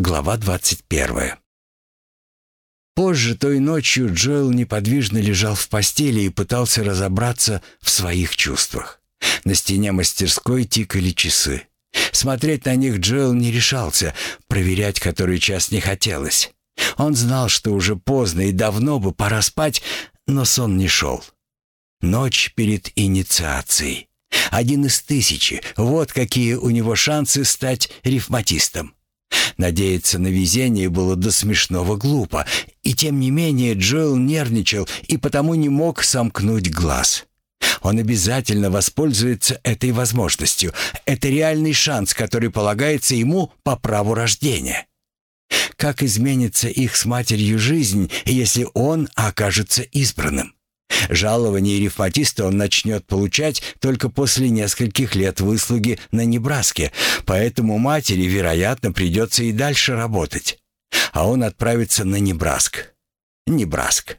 Глава 21. Позже той ночью Джоэл неподвижно лежал в постели и пытался разобраться в своих чувствах. На стене мастерской тикали часы. Смотреть на них Джоэл не решался, проверять который час не хотелось. Он знал, что уже поздно и давно бы пора спать, но сон не шел. Ночь перед инициацией. Один из тысячи. Вот какие у него шансы стать рифматистом. Надеяться на везение было до смешного глупо, и тем не менее Джоэл нервничал и потому не мог сомкнуть глаз. Он обязательно воспользуется этой возможностью. Это реальный шанс, который полагается ему по праву рождения. Как изменится их с матерью жизнь, если он окажется избранным? Жалование рифматиста он начнет получать только после нескольких лет выслуги на Небраске, поэтому матери, вероятно, придется и дальше работать. А он отправится на Небраск. Небраск.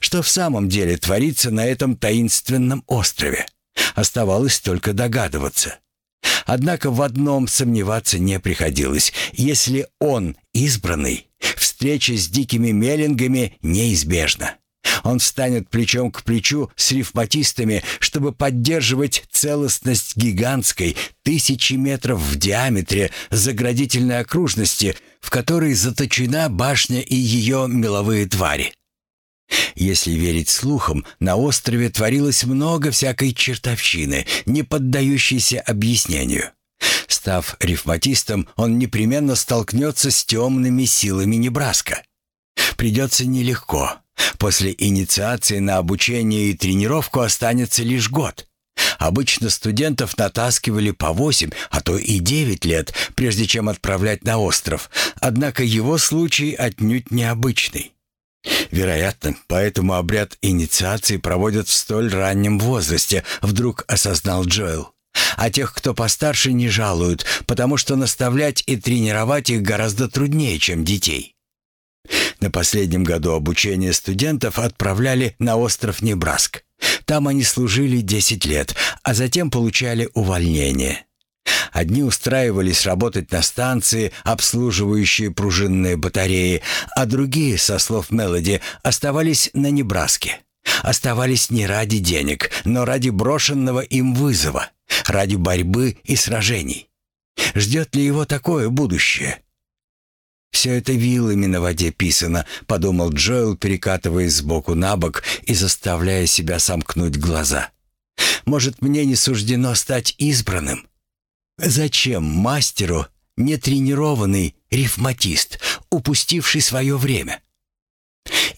Что в самом деле творится на этом таинственном острове? Оставалось только догадываться. Однако в одном сомневаться не приходилось. Если он избранный, встреча с дикими меллингами неизбежна. Он встанет плечом к плечу с рифматистами, чтобы поддерживать целостность гигантской, тысячи метров в диаметре, заградительной окружности, в которой заточена башня и ее меловые твари. Если верить слухам, на острове творилось много всякой чертовщины, не поддающейся объяснению. Став рифматистом, он непременно столкнется с темными силами Небраска. Придется нелегко. После инициации на обучение и тренировку останется лишь год. Обычно студентов натаскивали по восемь, а то и девять лет, прежде чем отправлять на остров. Однако его случай отнюдь необычный. Вероятно, поэтому обряд инициации проводят в столь раннем возрасте, вдруг осознал Джоэл. А тех, кто постарше, не жалуют, потому что наставлять и тренировать их гораздо труднее, чем детей. На последнем году обучения студентов отправляли на остров Небраск. Там они служили 10 лет, а затем получали увольнение. Одни устраивались работать на станции, обслуживающие пружинные батареи, а другие, со слов Мелоди, оставались на Небраске. Оставались не ради денег, но ради брошенного им вызова, ради борьбы и сражений. Ждет ли его такое будущее? «Все это вилами на воде писано», — подумал Джоэл, перекатываясь сбоку на бок и заставляя себя сомкнуть глаза. «Может, мне не суждено стать избранным?» Зачем мастеру нетренированный рифматист, упустивший свое время?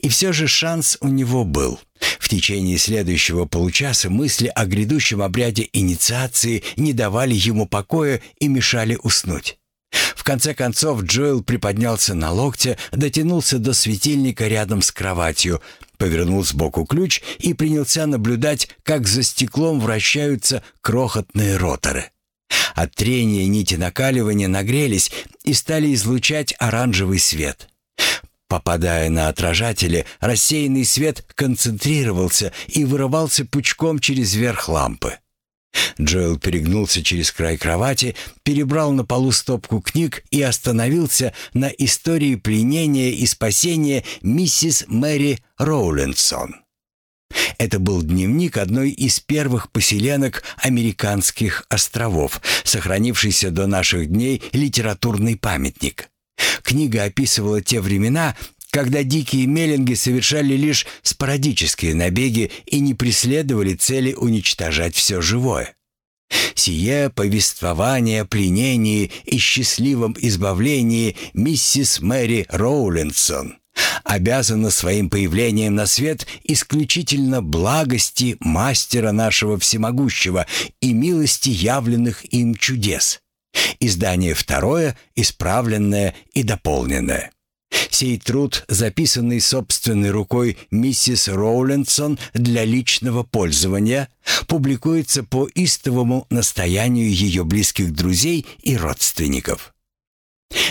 И все же шанс у него был. В течение следующего получаса мысли о грядущем обряде инициации не давали ему покоя и мешали уснуть. Конце концов Джоэл приподнялся на локте, дотянулся до светильника рядом с кроватью, повернул сбоку ключ и принялся наблюдать, как за стеклом вращаются крохотные роторы. От трения нити накаливания нагрелись и стали излучать оранжевый свет. Попадая на отражатели, рассеянный свет концентрировался и вырывался пучком через верх лампы. Джоэл перегнулся через край кровати, перебрал на полу стопку книг и остановился на истории пленения и спасения миссис Мэри Роулинсон. Это был дневник одной из первых поселенок американских островов, сохранившийся до наших дней литературный памятник. Книга описывала те времена, когда дикие меллинги совершали лишь спорадические набеги и не преследовали цели уничтожать все живое. Сие повествование о пленении и счастливом избавлении миссис Мэри Роулинсон обязана своим появлением на свет исключительно благости мастера нашего всемогущего и милости явленных им чудес. Издание второе, исправленное и дополненное. Сей труд, записанный собственной рукой миссис Роулинсон для личного пользования, публикуется по истовому настоянию ее близких друзей и родственников.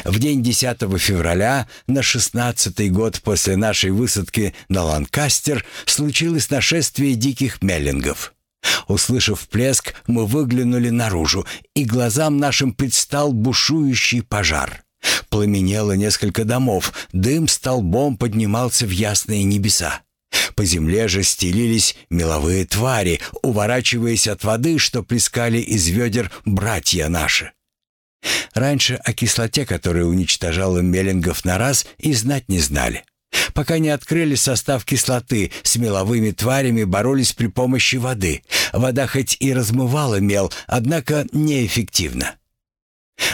В день 10 февраля, на шестнадцатый год после нашей высадки на Ланкастер, случилось нашествие диких меллингов. Услышав плеск, мы выглянули наружу, и глазам нашим предстал бушующий пожар. Пламенело несколько домов, дым столбом поднимался в ясные небеса. По земле же стелились меловые твари, уворачиваясь от воды, что плескали из ведер братья наши. Раньше о кислоте, которая уничтожала меллингов на раз, и знать не знали. Пока не открыли состав кислоты, с меловыми тварями боролись при помощи воды. Вода хоть и размывала мел, однако неэффективно.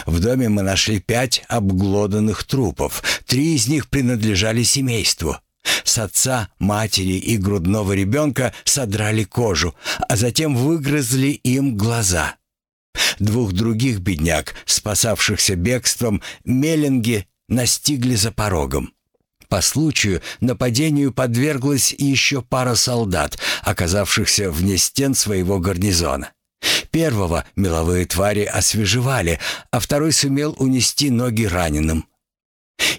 В доме мы нашли пять обглоданных трупов. Три из них принадлежали семейству. С отца, матери и грудного ребенка содрали кожу, а затем выгрызли им глаза. Двух других бедняк, спасавшихся бегством, меленги настигли за порогом. По случаю нападению подверглась еще пара солдат, оказавшихся вне стен своего гарнизона. Первого меловые твари освежевали, а второй сумел унести ноги раненым.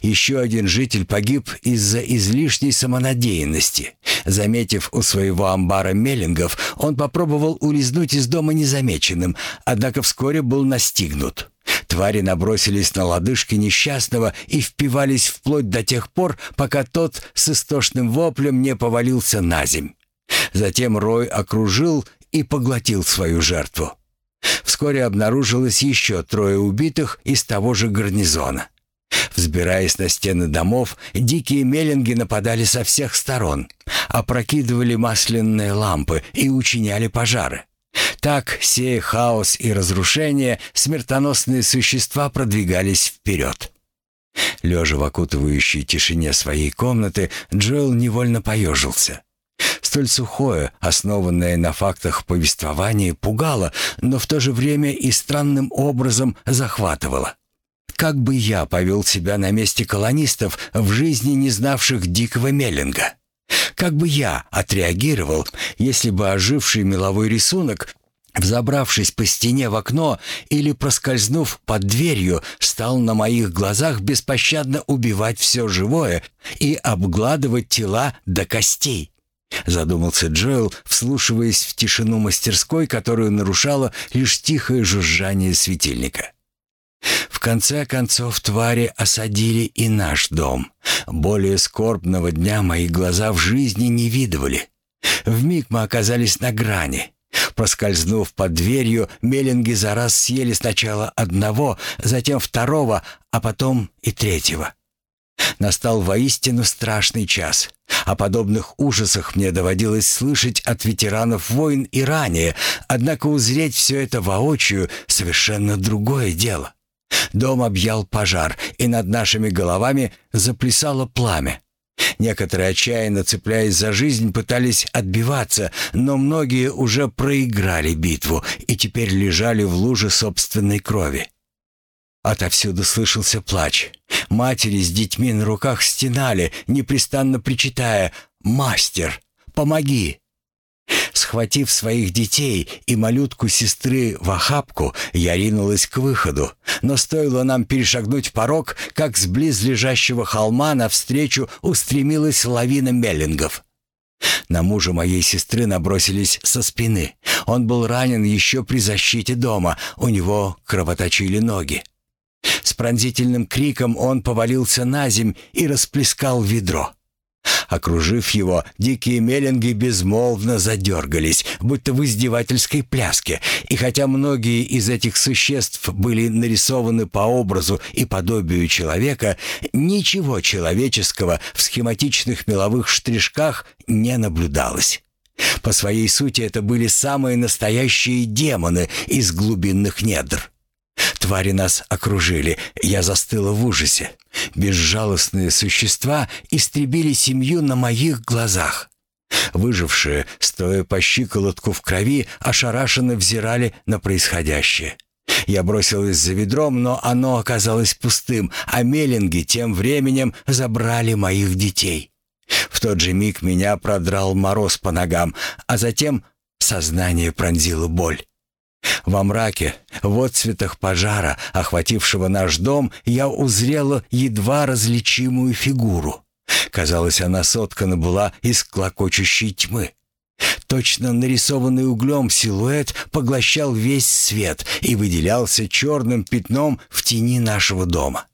Еще один житель погиб из-за излишней самонадеянности. Заметив у своего амбара меллингов, он попробовал улизнуть из дома незамеченным, однако вскоре был настигнут. Твари набросились на лодыжки несчастного и впивались вплоть до тех пор, пока тот с истошным воплем не повалился на земь. Затем Рой окружил и поглотил свою жертву. Вскоре обнаружилось еще трое убитых из того же гарнизона. Взбираясь на стены домов, дикие меллинги нападали со всех сторон, опрокидывали масляные лампы и учиняли пожары. Так, сея хаос и разрушение, смертоносные существа продвигались вперед. Лежа в окутывающей тишине своей комнаты, Джоэл невольно поежился. Столь сухое, основанное на фактах повествование, пугало, но в то же время и странным образом захватывало. Как бы я повел себя на месте колонистов, в жизни не знавших дикого меллинга? Как бы я отреагировал, если бы оживший меловой рисунок, взобравшись по стене в окно или проскользнув под дверью, стал на моих глазах беспощадно убивать все живое и обгладывать тела до костей? Задумался Джоэл, вслушиваясь в тишину мастерской, которую нарушало лишь тихое жужжание светильника. В конце концов твари осадили и наш дом. Более скорбного дня мои глаза в жизни не видывали. Вмиг мы оказались на грани. Проскользнув под дверью, меллинги за раз съели сначала одного, затем второго, а потом и третьего. Настал воистину страшный час. О подобных ужасах мне доводилось слышать от ветеранов войн и ранее, однако узреть все это воочию — совершенно другое дело. Дом объял пожар, и над нашими головами заплясало пламя. Некоторые, отчаянно цепляясь за жизнь, пытались отбиваться, но многие уже проиграли битву и теперь лежали в луже собственной крови. Отовсюду слышался плач. Матери с детьми на руках стенали, непрестанно причитая «Мастер, помоги!» Схватив своих детей и малютку сестры в охапку, я ринулась к выходу. Но стоило нам перешагнуть порог, как с близлежащего холма навстречу устремилась лавина меллингов. На мужа моей сестры набросились со спины. Он был ранен еще при защите дома, у него кровоточили ноги. С пронзительным криком он повалился на земь и расплескал ведро. Окружив его, дикие меллинги безмолвно задергались, будто в издевательской пляске, и хотя многие из этих существ были нарисованы по образу и подобию человека, ничего человеческого в схематичных меловых штришках не наблюдалось. По своей сути это были самые настоящие демоны из глубинных недр. Твари нас окружили. Я застыла в ужасе. Безжалостные существа истребили семью на моих глазах. Выжившие, стоя по щиколотку в крови, ошарашенно взирали на происходящее. Я бросилась за ведром, но оно оказалось пустым, а меллинги тем временем забрали моих детей. В тот же миг меня продрал мороз по ногам, а затем сознание пронзило боль. Во мраке, в отцветах пожара, охватившего наш дом, я узрела едва различимую фигуру. Казалось, она соткана была из клокочущей тьмы. Точно нарисованный углем силуэт поглощал весь свет и выделялся черным пятном в тени нашего дома.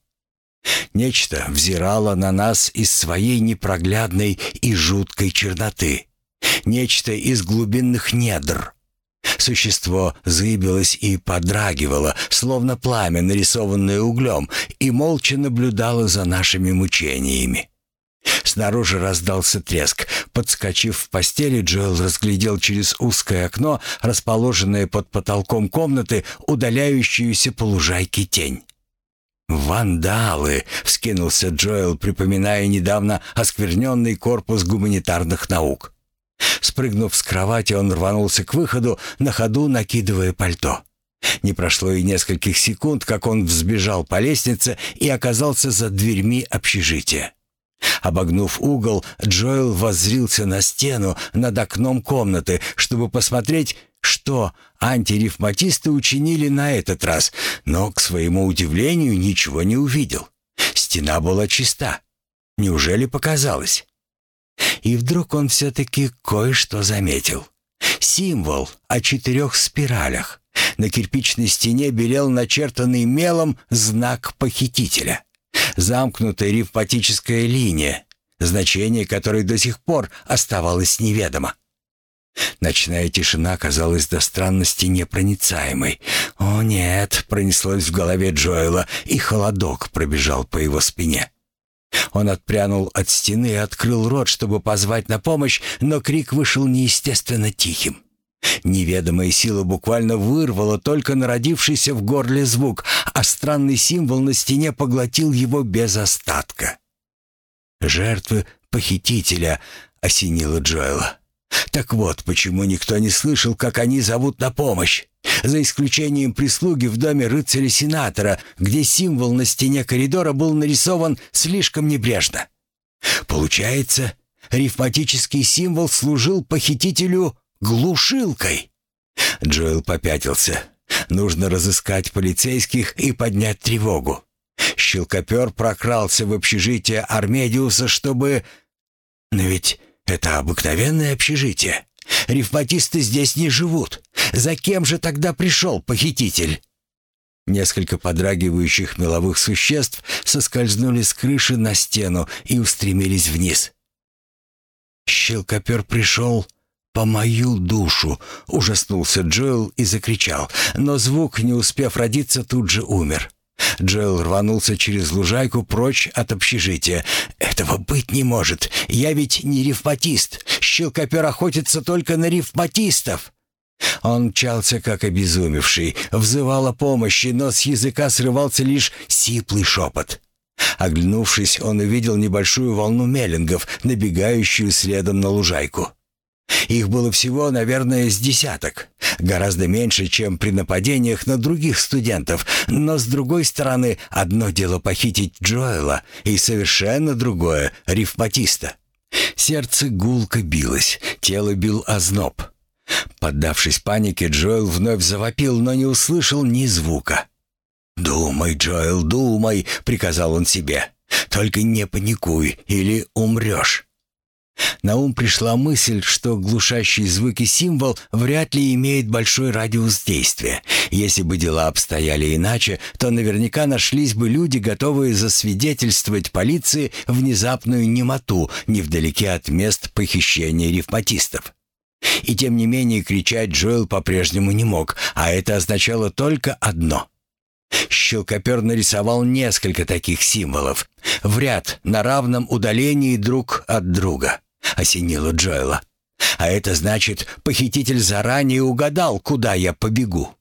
Нечто взирало на нас из своей непроглядной и жуткой черноты. Нечто из глубинных недр. Существо зыбилось и подрагивало, словно пламя, нарисованное углем, и молча наблюдало за нашими мучениями. Снаружи раздался треск. Подскочив в постели, Джоэл разглядел через узкое окно, расположенное под потолком комнаты, удаляющуюся по лужайке тень. «Вандалы!» — вскинулся Джоэл, припоминая недавно оскверненный корпус гуманитарных наук. Спрыгнув с кровати, он рванулся к выходу, на ходу накидывая пальто. Не прошло и нескольких секунд, как он взбежал по лестнице и оказался за дверьми общежития. Обогнув угол, Джоэл воззрился на стену над окном комнаты, чтобы посмотреть, что антирифматисты учинили на этот раз, но, к своему удивлению, ничего не увидел. Стена была чиста. Неужели показалось? И вдруг он все-таки кое-что заметил. Символ о четырех спиралях. На кирпичной стене белел начертанный мелом знак похитителя. Замкнутая ревматическая линия, значение которой до сих пор оставалось неведомо. Ночная тишина казалась до странности непроницаемой. «О нет!» — пронеслось в голове Джоэла, и холодок пробежал по его спине. Он отпрянул от стены и открыл рот, чтобы позвать на помощь, но крик вышел неестественно тихим. Неведомая сила буквально вырвала только народившийся в горле звук, а странный символ на стене поглотил его без остатка. «Жертвы похитителя», — осенила Джоэла. «Так вот, почему никто не слышал, как они зовут на помощь. За исключением прислуги в доме рыцаря-сенатора, где символ на стене коридора был нарисован слишком небрежно. Получается, рифматический символ служил похитителю глушилкой. Джоэл попятился. Нужно разыскать полицейских и поднять тревогу. Щелкопер прокрался в общежитие Армедиуса, чтобы... Но ведь это обыкновенное общежитие. Рифматисты здесь не живут. За кем же тогда пришел похититель? Несколько подрагивающих меловых существ соскользнули с крыши на стену и устремились вниз. Щелкопер пришел «По мою душу!» — ужаснулся Джоэл и закричал, но звук, не успев родиться, тут же умер. Джоэл рванулся через лужайку прочь от общежития. «Этого быть не может! Я ведь не ревматист! Щелкопер охотится только на ревматистов!» Он мчался, как обезумевший, взывал о помощи, но с языка срывался лишь сиплый шепот. Оглянувшись, он увидел небольшую волну меллингов, набегающую следом на лужайку. Их было всего, наверное, с десяток. Гораздо меньше, чем при нападениях на других студентов. Но, с другой стороны, одно дело похитить Джоэла, и совершенно другое — рифматиста. Сердце гулко билось, тело бил озноб. Поддавшись панике, Джоэл вновь завопил, но не услышал ни звука. «Думай, Джоэл, думай», — приказал он себе. «Только не паникуй, или умрешь». На ум пришла мысль, что глушащий звуки символ вряд ли имеет большой радиус действия. Если бы дела обстояли иначе, то наверняка нашлись бы люди, готовые засвидетельствовать полиции внезапную немоту невдалеке от мест похищения ревматистов. И тем не менее кричать Джоэл по-прежнему не мог, а это означало только одно. Щелкопер нарисовал несколько таких символов, в ряд на равном удалении друг от друга. — осенило Джоэла. «А это значит, похититель заранее угадал, куда я побегу».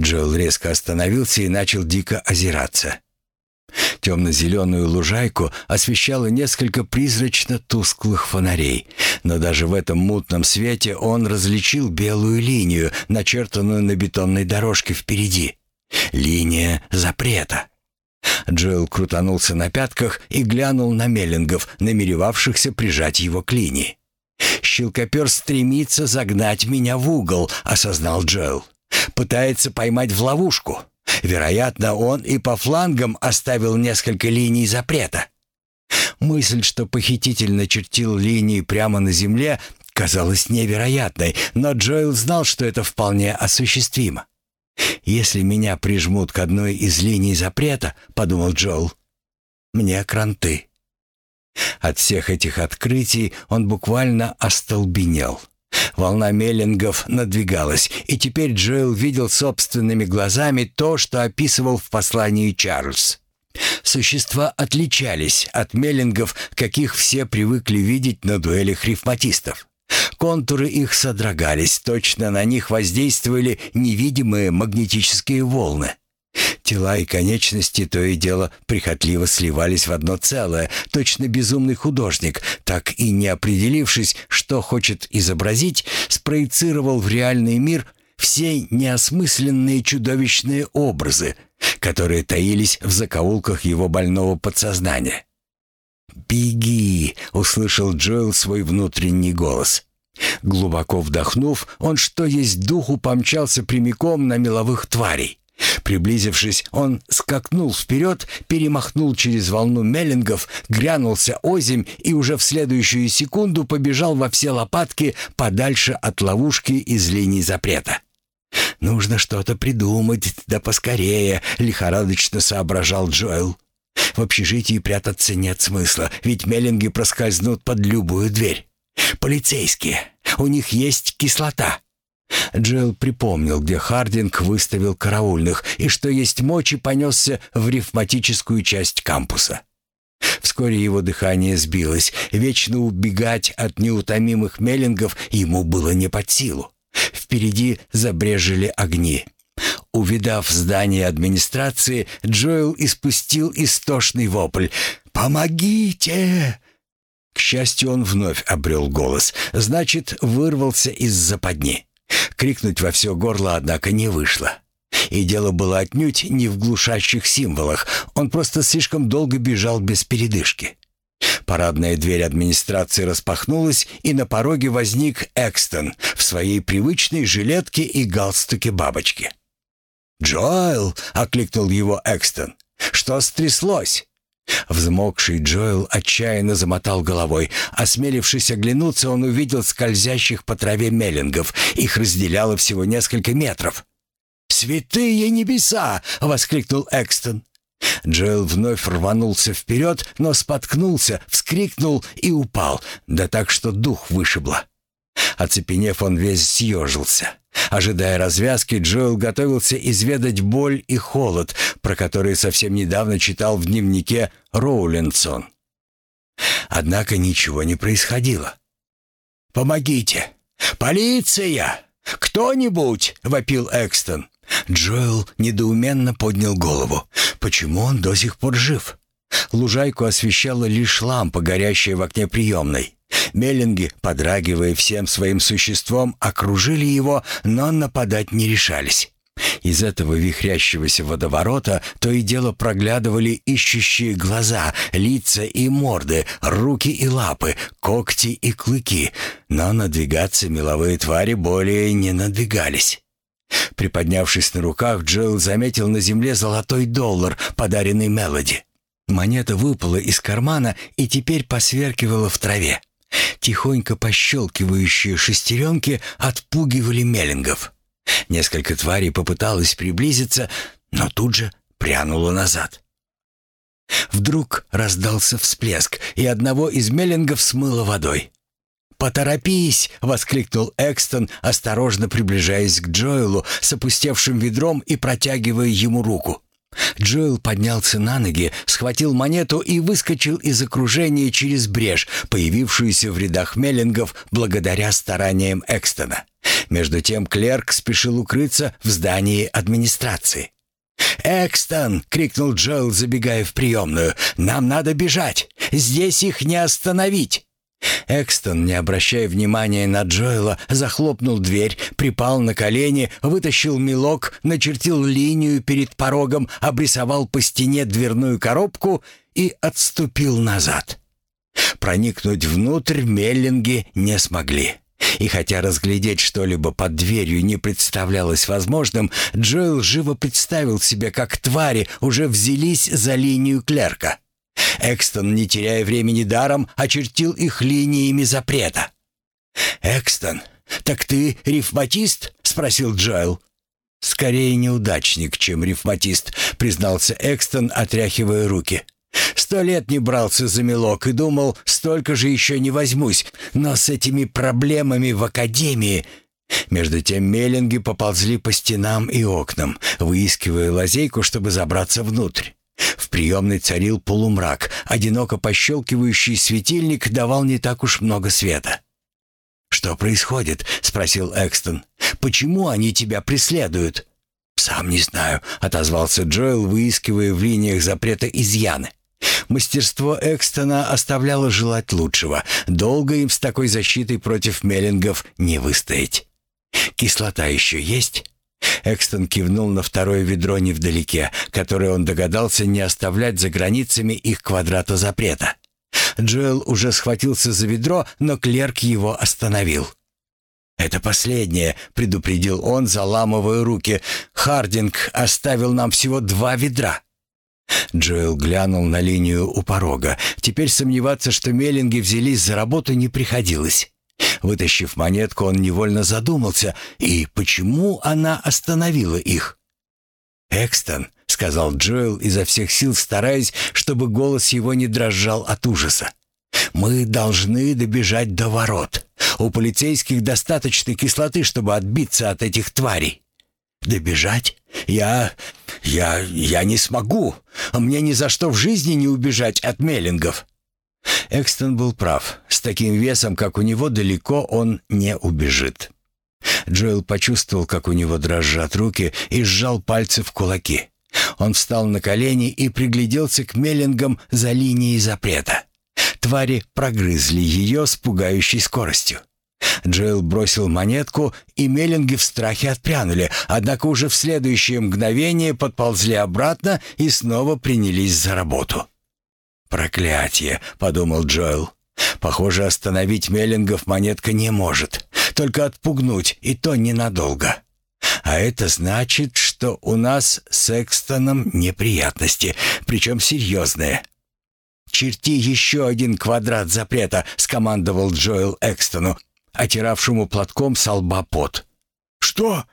Джоэл резко остановился и начал дико озираться. Темно-зеленую лужайку освещало несколько призрачно-тусклых фонарей, но даже в этом мутном свете он различил белую линию, начертанную на бетонной дорожке впереди. Линия запрета. Джоэл крутанулся на пятках и глянул на Меллингов, намеревавшихся прижать его к линии. «Щелкопер стремится загнать меня в угол», — осознал Джоэл. «Пытается поймать в ловушку. Вероятно, он и по флангам оставил несколько линий запрета». Мысль, что похититель начертил линии прямо на земле, казалась невероятной, но Джоэл знал, что это вполне осуществимо. «Если меня прижмут к одной из линий запрета», — подумал Джоэл, мне кранты». От всех этих открытий он буквально остолбенел. Волна меллингов надвигалась, и теперь Джоэл видел собственными глазами то, что описывал в послании Чарльз. Существа отличались от меллингов, каких все привыкли видеть на дуэлях рифматистов. Контуры их содрогались, точно на них воздействовали невидимые магнетические волны. Тела и конечности то и дело прихотливо сливались в одно целое. Точно безумный художник, так и не определившись, что хочет изобразить, спроецировал в реальный мир все неосмысленные чудовищные образы, которые таились в закоулках его больного подсознания. «Беги!» — услышал Джоэл свой внутренний голос. Глубоко вдохнув, он что есть духу помчался прямиком на меловых тварей. Приблизившись, он скакнул вперед, перемахнул через волну меллингов, грянулся озимь и уже в следующую секунду побежал во все лопатки подальше от ловушки из линий запрета. «Нужно что-то придумать, да поскорее», — лихорадочно соображал Джоэл. «В общежитии прятаться нет смысла, ведь меллинги проскользнут под любую дверь. Полицейские, у них есть кислота». Джилл припомнил, где Хардинг выставил караульных и что есть мочи понесся в рифматическую часть кампуса. Вскоре его дыхание сбилось. Вечно убегать от неутомимых меллингов ему было не под силу. Впереди забрежили огни. Увидав здание администрации, Джоэл испустил истошный вопль. «Помогите!» К счастью, он вновь обрел голос. Значит, вырвался из западни. Крикнуть во все горло, однако, не вышло. И дело было отнюдь не в глушащих символах. Он просто слишком долго бежал без передышки. Парадная дверь администрации распахнулась, и на пороге возник Экстон в своей привычной жилетке и галстуке бабочки. «Джоэл!» — окликнул его Экстон. «Что стряслось?» Взмокший Джоэл отчаянно замотал головой. Осмелившись оглянуться, он увидел скользящих по траве меллингов. Их разделяло всего несколько метров. «Святые небеса!» — воскликнул Экстон. Джоэл вновь рванулся вперед, но споткнулся, вскрикнул и упал, да так, что дух вышибло. Оцепенев, он весь съежился. Ожидая развязки, Джоэл готовился изведать боль и холод, про которые совсем недавно читал в дневнике Роулинсон. Однако ничего не происходило. «Помогите! Полиция! Кто-нибудь!» — вопил Экстон. Джоэл недоуменно поднял голову. Почему он до сих пор жив? Лужайку освещала лишь лампа, горящая в окне приемной. Меллинги, подрагивая всем своим существом, окружили его, но нападать не решались. Из этого вихрящегося водоворота то и дело проглядывали ищущие глаза, лица и морды, руки и лапы, когти и клыки, но надвигаться меловые твари более не надвигались. Приподнявшись на руках, Джилл заметил на земле золотой доллар, подаренный Мелоди. Монета выпала из кармана и теперь посверкивала в траве. Тихонько пощелкивающие шестеренки отпугивали меллингов. Несколько тварей попыталось приблизиться, но тут же прянуло назад. Вдруг раздался всплеск, и одного из меллингов смыло водой. «Поторопись!» — воскликнул Экстон, осторожно приближаясь к Джоэлу с опустевшим ведром и протягивая ему руку. Джоэл поднялся на ноги, схватил монету и выскочил из окружения через брешь, появившуюся в рядах меллингов благодаря стараниям Экстона. Между тем клерк спешил укрыться в здании администрации. «Экстон!» — крикнул Джоэл, забегая в приемную. «Нам надо бежать! Здесь их не остановить!» Экстон, не обращая внимания на Джоэла, захлопнул дверь, припал на колени, вытащил мелок, начертил линию перед порогом, обрисовал по стене дверную коробку и отступил назад. Проникнуть внутрь Меллинги не смогли. И хотя разглядеть что-либо под дверью не представлялось возможным, Джоэл живо представил себе, как твари уже взялись за линию клерка. Экстон, не теряя времени даром, очертил их линиями запрета. «Экстон, так ты рифматист?» — спросил Джоэл. «Скорее неудачник, чем рифматист», — признался Экстон, отряхивая руки. «С Сто лет не брался за мелок и думал, столько же еще не возьмусь, но с этими проблемами в академии...» Между тем меллинги поползли по стенам и окнам, выискивая лазейку, чтобы забраться внутрь. В приемной царил полумрак, одиноко пощелкивающий светильник давал не так уж много света. «Что происходит?» — спросил Экстон. «Почему они тебя преследуют?» «Сам не знаю», — отозвался Джоэл, выискивая в линиях запрета изъяны. Мастерство Экстона оставляло желать лучшего. Долго им с такой защитой против меллингов не выстоять. «Кислота еще есть?» Экстон кивнул на второе ведро невдалеке, которое он догадался не оставлять за границами их квадрата запрета. Джоэл уже схватился за ведро, но клерк его остановил. «Это последнее», — предупредил он, заламывая руки. «Хардинг оставил нам всего два ведра». Джоэл глянул на линию у порога. Теперь сомневаться, что Меллинги взялись за работу, не приходилось. Вытащив монетку, он невольно задумался, и почему она остановила их? «Экстон», — сказал Джоэл изо всех сил, стараясь, чтобы голос его не дрожал от ужаса. «Мы должны добежать до ворот. У полицейских достаточно кислоты, чтобы отбиться от этих тварей». «Добежать? Я... я... я не смогу. Мне ни за что в жизни не убежать от меллингов». Экстон был прав. С таким весом, как у него, далеко он не убежит. Джоэл почувствовал, как у него дрожат руки, и сжал пальцы в кулаки. Он встал на колени и пригляделся к меллингам за линией запрета. Твари прогрызли ее с пугающей скоростью. Джоэл бросил монетку, и меллинги в страхе отпрянули, однако уже в следующее мгновение подползли обратно и снова принялись за работу. «Проклятие!» — подумал Джоэл. «Похоже, остановить Меллингов монетка не может, только отпугнуть, и то ненадолго. А это значит, что у нас с Экстоном неприятности, причем серьезные». «Черти еще один квадрат запрета», — скомандовал Джоэл Экстону, отиравшему платком со лба пот. «Что?»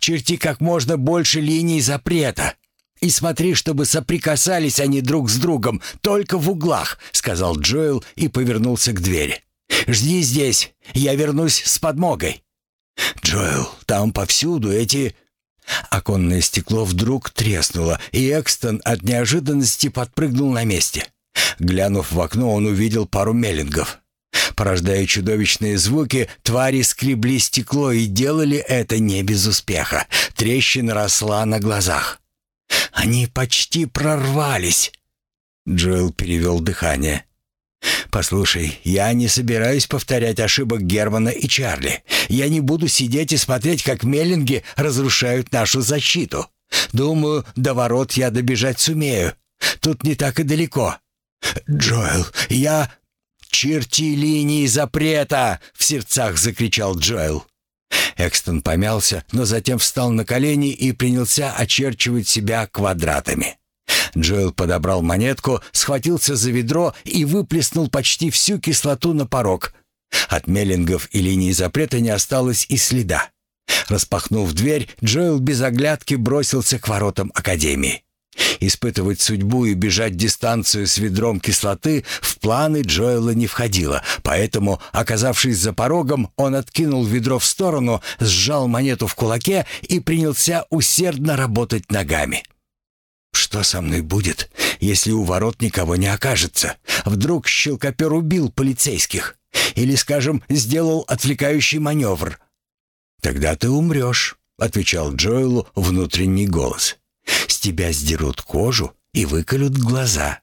«Черти как можно больше линий запрета. И смотри, чтобы соприкасались они друг с другом, только в углах», — сказал Джоэл и повернулся к двери. «Жди здесь, я вернусь с подмогой». «Джоэл, там повсюду эти...» Оконное стекло вдруг треснуло, и Экстон от неожиданности подпрыгнул на месте. Глянув в окно, он увидел пару меллингов. Порождая чудовищные звуки, твари скребли стекло и делали это не без успеха. Трещина росла на глазах. Они почти прорвались. Джоэл перевел дыхание. «Послушай, я не собираюсь повторять ошибок Германа и Чарли. Я не буду сидеть и смотреть, как меллинги разрушают нашу защиту. Думаю, до ворот я добежать сумею. Тут не так и далеко. Джоэл, я...» «Черти линии запрета!» — в сердцах закричал Джоэл. Экстон помялся, но затем встал на колени и принялся очерчивать себя квадратами. Джоэл подобрал монетку, схватился за ведро и выплеснул почти всю кислоту на порог. От меллингов и линии запрета не осталось и следа. Распахнув дверь, Джоэл без оглядки бросился к воротам Академии. Испытывать судьбу и бежать дистанцию с ведром кислоты в планы Джоэла не входило, поэтому, оказавшись за порогом, он откинул ведро в сторону, сжал монету в кулаке и принялся усердно работать ногами. «Что со мной будет, если у ворот никого не окажется? Вдруг щелкопер убил полицейских? Или, скажем, сделал отвлекающий маневр?» «Тогда ты умрешь», — отвечал Джоэлу внутренний голос. С тебя сдерут кожу и выколют глаза.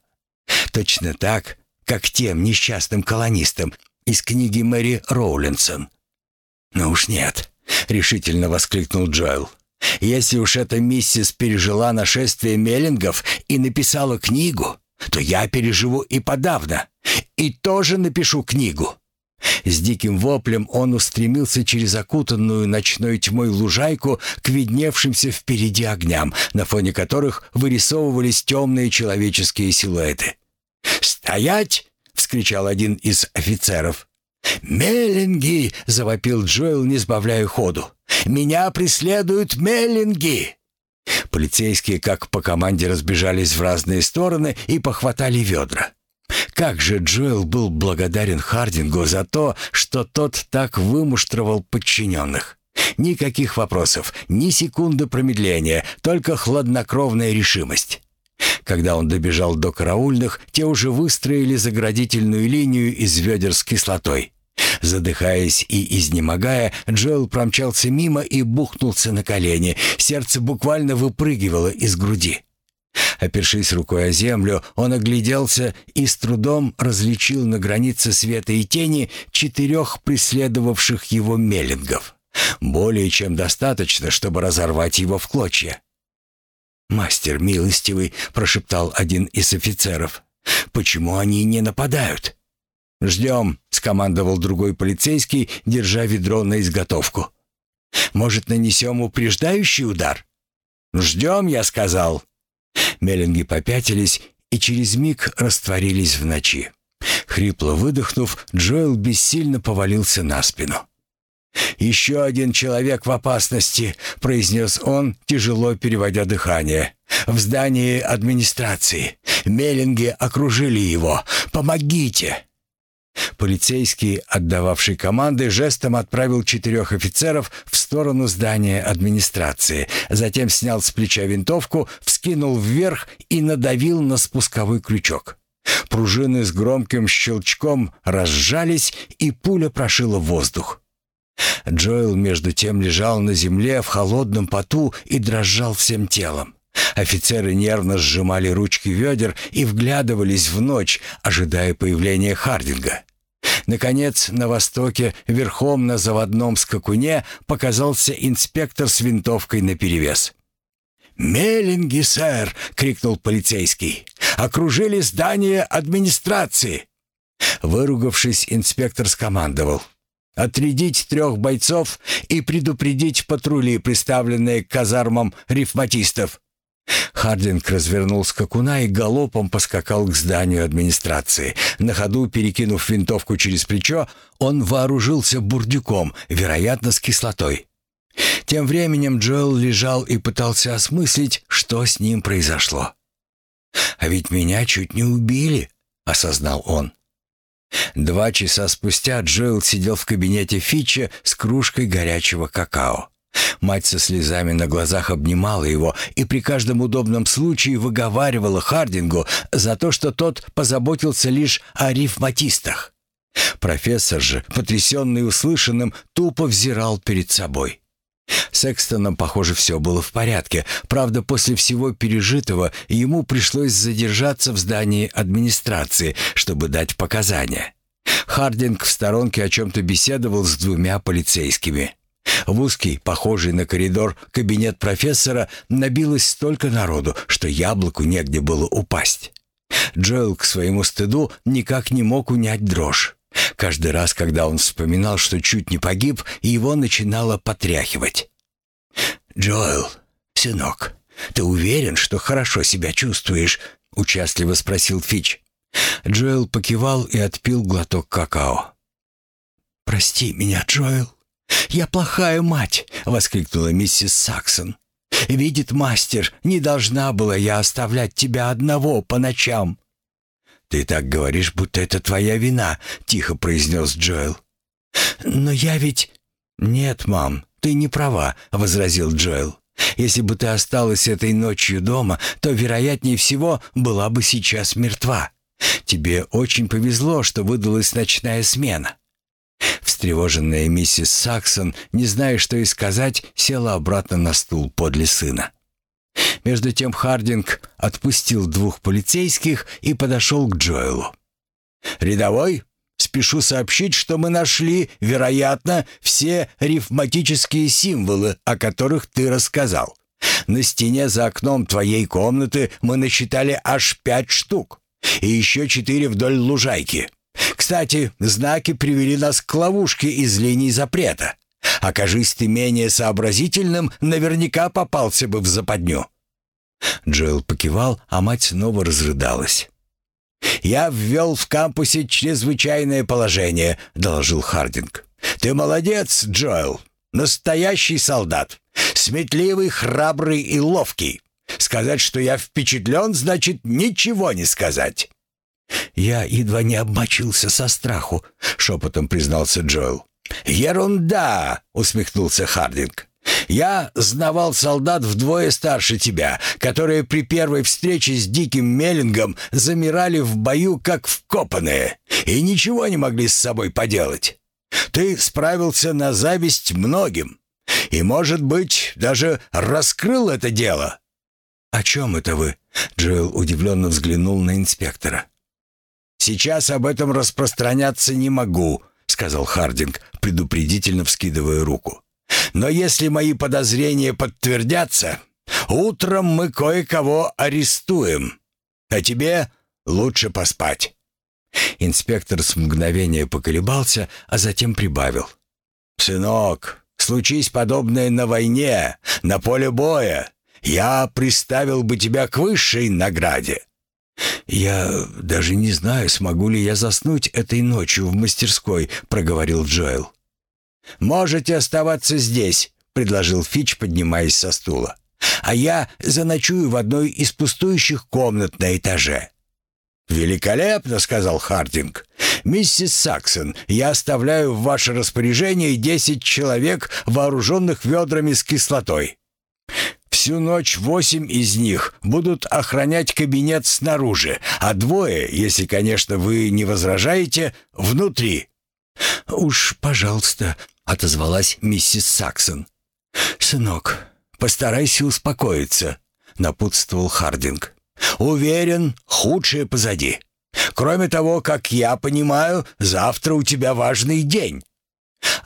Точно так, как тем несчастным колонистам из книги Мэри Роулинсон. «Ну уж нет», — решительно воскликнул Джоэл. «Если уж эта миссис пережила нашествие Меллингов и написала книгу, то я переживу и подавно, и тоже напишу книгу. С диким воплем он устремился через окутанную ночной тьмой лужайку к видневшимся впереди огням, на фоне которых вырисовывались темные человеческие силуэты. «Стоять!» — вскричал один из офицеров. «Меллинги!» — завопил Джоэл, не сбавляя ходу. «Меня преследуют меллинги!» Полицейские, как по команде, разбежались в разные стороны и похватали ведра. Как же Джоэл был благодарен Хардингу за то, что тот так вымуштровал подчиненных. Никаких вопросов, ни секунды промедления, только хладнокровная решимость. Когда он добежал до караульных, те уже выстроили заградительную линию из ведер с кислотой. Задыхаясь и изнемогая, Джоэл промчался мимо и бухнулся на колени. Сердце буквально выпрыгивало из груди. Опершись рукой о землю, он огляделся и с трудом различил на границе света и тени четырех преследовавших его меллингов. Более чем достаточно, чтобы разорвать его в клочья. «Мастер милостивый», — прошептал один из офицеров, — «почему они не нападают?» «Ждем», — скомандовал другой полицейский, держа ведро на изготовку. «Может, нанесем упреждающий удар?» «Ждем», — я сказал. Меллинги попятились и через миг растворились в ночи. Хрипло выдохнув, Джоэл бессильно повалился на спину. «Еще один человек в опасности», — произнес он, тяжело переводя дыхание. «В здании администрации. Меллинги окружили его. Помогите!» Полицейский, отдававший команды, жестом отправил четырех офицеров в сторону здания администрации. Затем снял с плеча винтовку, вскинул вверх и надавил на спусковой крючок. Пружины с громким щелчком разжались, и пуля прошила воздух. Джоэл между тем лежал на земле в холодном поту и дрожал всем телом. Офицеры нервно сжимали ручки ведер и вглядывались в ночь, ожидая появления Хардинга. Наконец, на востоке, верхом на заводном скакуне, показался инспектор с винтовкой наперевес. «Меллинги, сэр!» — крикнул полицейский. «Окружили здание администрации!» Выругавшись, инспектор скомандовал. «Отрядить трех бойцов и предупредить патрули, приставленные к казармам рифматистов. Хардинг развернул скакуна и галопом поскакал к зданию администрации. На ходу, перекинув винтовку через плечо, он вооружился бурдюком, вероятно, с кислотой. Тем временем Джоэл лежал и пытался осмыслить, что с ним произошло. «А ведь меня чуть не убили», — осознал он. Два часа спустя Джоэл сидел в кабинете Фича с кружкой горячего какао. Мать со слезами на глазах обнимала его и при каждом удобном случае выговаривала Хардингу за то, что тот позаботился лишь о рифматистах. Профессор же, потрясенный услышанным, тупо взирал перед собой. С Экстоном, похоже, все было в порядке. Правда, после всего пережитого ему пришлось задержаться в здании администрации, чтобы дать показания. Хардинг в сторонке о чем-то беседовал с двумя полицейскими. В узкий, похожий на коридор, кабинет профессора набилось столько народу, что яблоку негде было упасть. Джоэл к своему стыду никак не мог унять дрожь. Каждый раз, когда он вспоминал, что чуть не погиб, его начинало потряхивать. «Джоэл, сынок, ты уверен, что хорошо себя чувствуешь?» — участливо спросил Фич. Джоэл покивал и отпил глоток какао. «Прости меня, Джоэл. «Я плохая мать!» — воскликнула миссис Саксон. «Видит мастер, не должна была я оставлять тебя одного по ночам». «Ты так говоришь, будто это твоя вина», — тихо произнес Джоэл. «Но я ведь...» «Нет, мам, ты не права», — возразил Джоэл. «Если бы ты осталась этой ночью дома, то, вероятнее всего, была бы сейчас мертва. Тебе очень повезло, что выдалась ночная смена. Встревоженная миссис Саксон, не зная, что и сказать, села обратно на стул подле сына. Между тем Хардинг отпустил двух полицейских и подошел к Джоэлу. «Рядовой, спешу сообщить, что мы нашли, вероятно, все рифматические символы, о которых ты рассказал. На стене за окном твоей комнаты мы насчитали аж пять штук, и еще четыре вдоль лужайки. Кстати, знаки привели нас к ловушке из линий запрета. Окажись ты менее сообразительным, наверняка попался бы в западню». Джоэл покивал, а мать снова разрыдалась. «Я ввел в кампусе чрезвычайное положение», — доложил Хардинг. «Ты молодец, Джоэл. Настоящий солдат. Сметливый, храбрый и ловкий. Сказать, что я впечатлен, значит ничего не сказать». «Я едва не обмочился со страху», — шепотом признался Джоэл. «Ерунда!» — усмехнулся Хардинг. «Я знавал солдат вдвое старше тебя, которые при первой встрече с диким Меллингом замирали в бою, как вкопанные, и ничего не могли с собой поделать. Ты справился на зависть многим, и, может быть, даже раскрыл это дело». «О чем это вы?» — Джоэл удивленно взглянул на инспектора. «Сейчас об этом распространяться не могу», — сказал Хардинг, предупредительно вскидывая руку. «Но если мои подозрения подтвердятся, утром мы кое-кого арестуем. А тебе лучше поспать». Инспектор с мгновения поколебался, а затем прибавил. «Сынок, случись подобное на войне, на поле боя, я приставил бы тебя к высшей награде. «Я даже не знаю, смогу ли я заснуть этой ночью в мастерской», — проговорил Джоэл. «Можете оставаться здесь», — предложил Фич, поднимаясь со стула. «А я заночую в одной из пустующих комнат на этаже». «Великолепно», — сказал Хардинг. «Миссис Саксон, я оставляю в ваше распоряжение десять человек, вооруженных ведрами с кислотой. Всю ночь восемь из них будут охранять кабинет снаружи, а двое, если, конечно, вы не возражаете, внутри». «Уж, пожалуйста», — отозвалась миссис Саксон. «Сынок, постарайся успокоиться», — напутствовал Хардинг. «Уверен, худшее позади. Кроме того, как я понимаю, завтра у тебя важный день».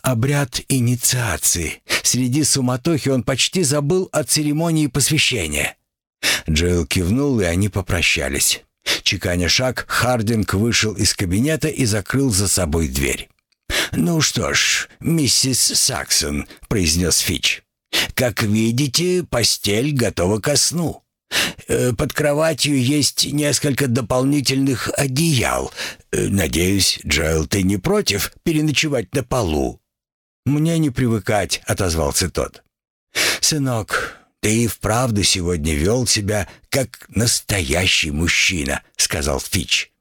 Обряд инициации. Среди суматохи он почти забыл о церемонии посвящения. Джоэл кивнул, и они попрощались. Чеканя шаг, Хардинг вышел из кабинета и закрыл за собой дверь. «Ну что ж, миссис Саксон», — произнес Фич, — «как видите, постель готова ко сну. Э, под кроватью есть несколько дополнительных одеял. Э, надеюсь, Джоэл, ты не против переночевать на полу?» «Мне не привыкать», — отозвался тот. «Сынок, ты и вправду сегодня вел себя как настоящий мужчина», — сказал Фич.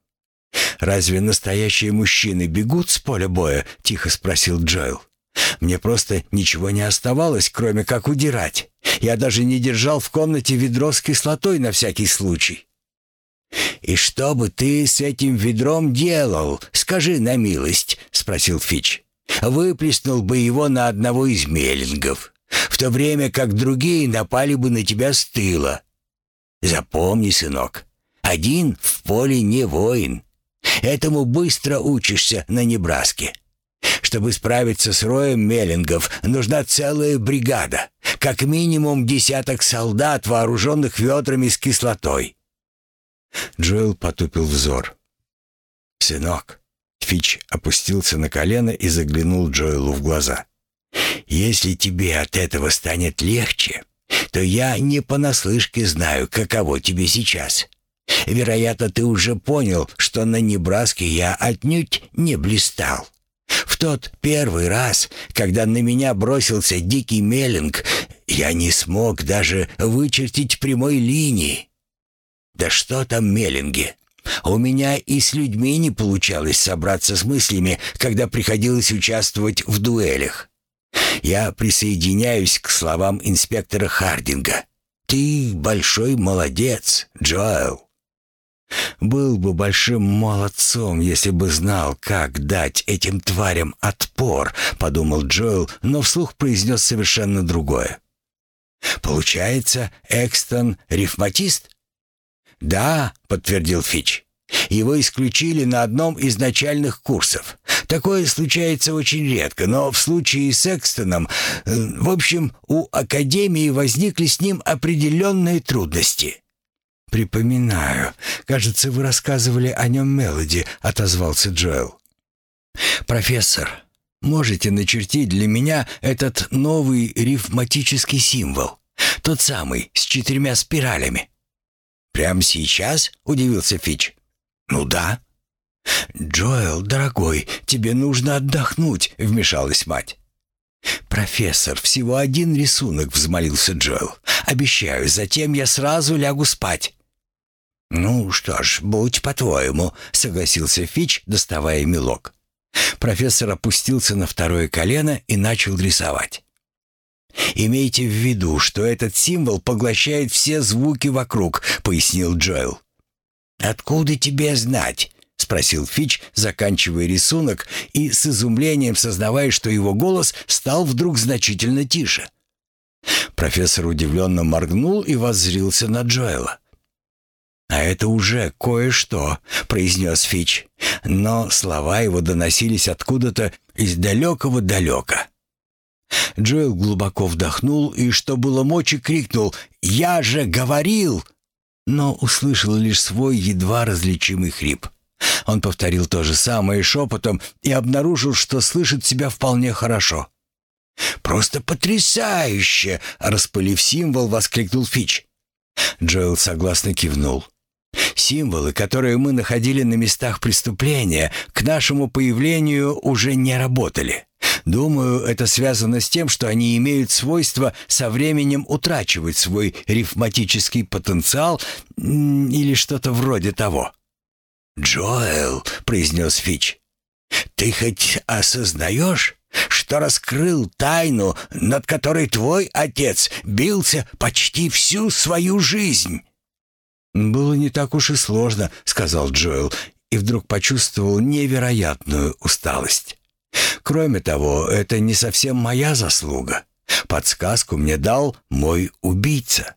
«Разве настоящие мужчины бегут с поля боя?» — тихо спросил Джоэл. «Мне просто ничего не оставалось, кроме как удирать. Я даже не держал в комнате ведро с кислотой на всякий случай». «И что бы ты с этим ведром делал, скажи на милость?» — спросил Фич. «Выплеснул бы его на одного из меллингов, в то время как другие напали бы на тебя с тыла. Запомни, сынок, один в поле не воин. Этому быстро учишься на Небраске. Чтобы справиться с роем меллингов, нужна целая бригада, как минимум десяток солдат, вооруженных ведрами с кислотой. Джоэл потупил взор. «Сынок», — Фич опустился на колено и заглянул Джоэлу в глаза. «Если тебе от этого станет легче, то я не понаслышке знаю, каково тебе сейчас. Вероятно, ты уже понял, что на Небраске я отнюдь не блистал. В тот первый раз, когда на меня бросился дикий Меллинг, я не смог даже вычертить прямой линии. Да что там Меллинги? У меня и с людьми не получалось собраться с мыслями, когда приходилось участвовать в дуэлях. Я присоединяюсь к словам инспектора Хардинга. Ты большой молодец, Джоэл. Был бы большим молодцом, если бы знал, как дать этим тварям отпор, подумал Джоэл, но вслух произнес совершенно другое. Получается, Экстон рифматист? Да, подтвердил Фич. Его исключили на одном из начальных курсов. Такое случается очень редко, но в случае с Экстоном, э, в общем, у Академии возникли с ним определенные трудности. «Припоминаю. Кажется, вы рассказывали о нем Мелоди», — отозвался Джоэл. «Профессор, можете начертить для меня этот новый рифматический символ? Тот самый, с четырьмя спиралями?» «Прямо сейчас?» — удивился Фич. «Ну да». «Джоэл, дорогой, тебе нужно отдохнуть», — вмешалась мать. «Профессор, всего один рисунок», — взмолился Джоэл. «Обещаю, затем я сразу лягу спать». «Ну что ж, будь по-твоему», — согласился Фич, доставая мелок. Профессор опустился на второе колено и начал рисовать. «Имейте в виду, что этот символ поглощает все звуки вокруг», — пояснил Джоэл. «Откуда тебе знать?» — спросил Фич, заканчивая рисунок и с изумлением сознавая, что его голос стал вдруг значительно тише. Профессор удивленно моргнул и воззрился на Джоэла. «А это уже кое-что», — произнес Фич. Но слова его доносились откуда-то из далекого-далека. Джоэл глубоко вдохнул и, что было мочи, крикнул «Я же говорил!» но услышал лишь свой едва различимый хрип. Он повторил то же самое шепотом и обнаружил, что слышит себя вполне хорошо. «Просто потрясающе!» — распылив символ, воскликнул Фич. Джоэл согласно кивнул. Символы, которые мы находили на местах преступления, к нашему появлению уже не работали. Думаю, это связано с тем, что они имеют свойство со временем утрачивать свой рифматический потенциал или что-то вроде того. «Джоэл», — произнес Фич, — «ты хоть осознаешь, что раскрыл тайну, над которой твой отец бился почти всю свою жизнь?» «Было не так уж и сложно», — сказал Джоэл, и вдруг почувствовал невероятную усталость. «Кроме того, это не совсем моя заслуга. Подсказку мне дал мой убийца».